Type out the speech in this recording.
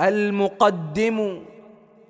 المقدم